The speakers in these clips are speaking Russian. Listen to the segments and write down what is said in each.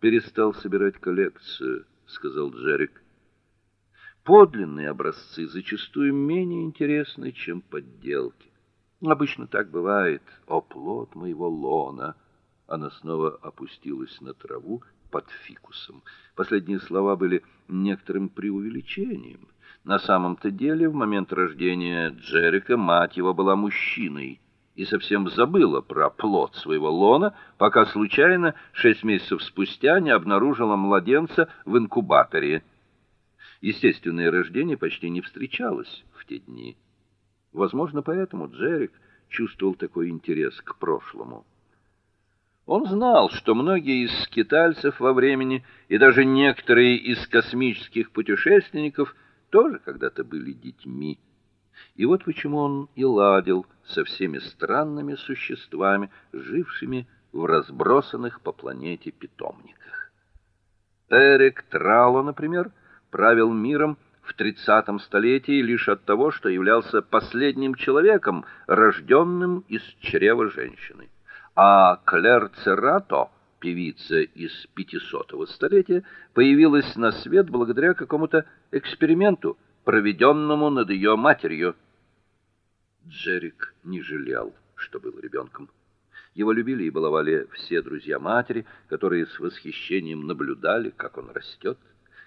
перестал собирать коллекцию, сказал Джерик. Подлинные образцы зачастую менее интересны, чем подделки. Обычно так бывает. О плод моего лона. Она снова опустилась на траву под фикусом. Последние слова были некоторым преувеличением. На самом-то деле, в момент рождения Джерика мать его была мужчиной и совсем забыла про плод своего лона, пока случайно шесть месяцев спустя не обнаружила младенца в инкубаторе. Естественное рождение почти не встречалось в те дни. Возможно, поэтому Джерик чувствовал такой интерес к прошлому. Он знал, что многие из скитальцев во времени и даже некоторые из космических путешественников тоже когда-то были детьми. И вот почему он и ладил со всеми странными существами, жившими в разбросанных по планете питомниках. Эрик Трало, например, правил миром в тридцатом столетии лишь от того, что являлся последним человеком, рожденным из чрева женщины. А Клэр Церато, певица из пятисотого столетия, появилась на свет благодаря какому-то эксперименту, проведенному над ее матерью. Джерик не жалел, что был ребенком. Его любили и баловали все друзья матери, которые с восхищением наблюдали, как он растет.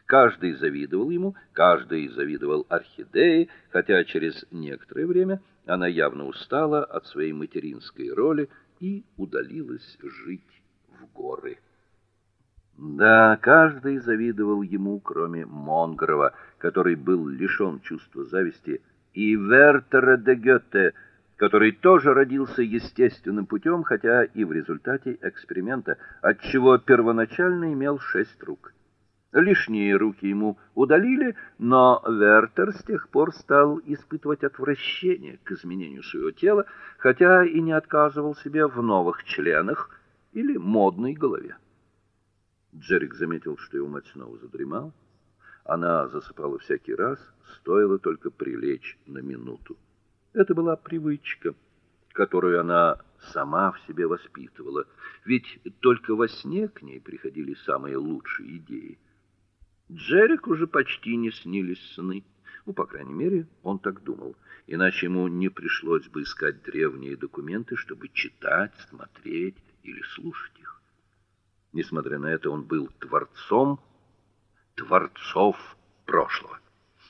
Каждый завидовал ему, каждый завидовал орхидее, хотя через некоторое время она явно устала от своей материнской роли и удалилась жить в горы. Да, каждый завидовал ему, кроме Монгрова, который был лишён чувства зависти, и Вертера де Гёте, который тоже родился естественным путем, хотя и в результате эксперимента, отчего первоначально имел шесть рук. Лишние руки ему удалили, но Вертер с тех пор стал испытывать отвращение к изменению своего тела, хотя и не отказывал себе в новых членах или модной голове. Джерик заметил, что его мать снова задремала. Она засыпала всякий раз, стоило только прилечь на минуту. Это была привычка, которую она сама в себе воспитывала, ведь только во сне к ней приходили самые лучшие идеи. Джерик уже почти не снились сны. Ну, по крайней мере, он так думал. Иначе ему не пришлось бы искать древние документы, чтобы читать, смотреть или слушать их. Несмотря на это, он был творцом творцов прошлого.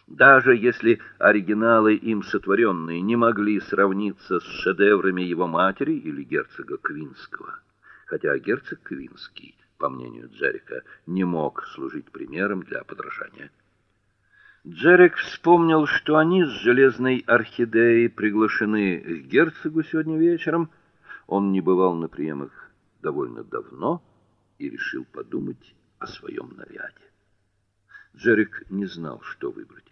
Даже если оригиналы им сотворенные не могли сравниться с шедеврами его матери или герцога Квинского, хотя герцог Квинский по мнению Джерика, не мог служить примером для подражания. Джерик вспомнил, что они с железной орхидеей приглашены к герцогу сегодня вечером. Он не бывал на приемах довольно давно и решил подумать о своем наряде. Джерик не знал, что выбрать.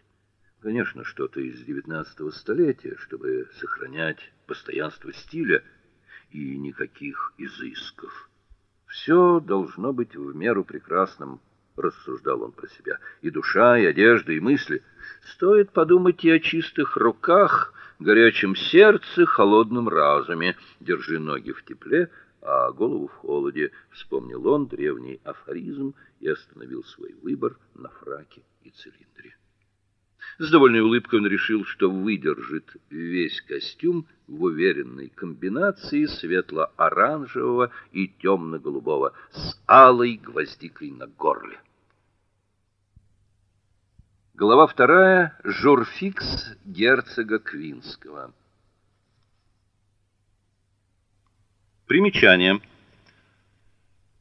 Конечно, что-то из XIX столетия, чтобы сохранять постоянство стиля и никаких изысков. Все должно быть в меру прекрасным, рассуждал он про себя. И душа, и одежда, и мысли. Стоит подумать и о чистых руках, горячем сердце, холодном разуме. Держи ноги в тепле, а голову в холоде, вспомнил он древний афоризм и остановил свой выбор на фраке и цилиндре. С довольной улыбкой он решил, что выдержит весь костюм в уверенной комбинации светло-оранжевого и темно-голубого с алой гвоздикой на горле. Глава вторая. Журфикс герцога Квинского. Примечание.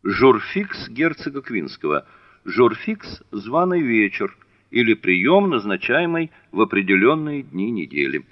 Журфикс герцога Квинского. Журфикс званый вечер или прием, назначаемый в определенные дни недели.